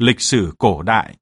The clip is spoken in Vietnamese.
Lịch sử cổ đại.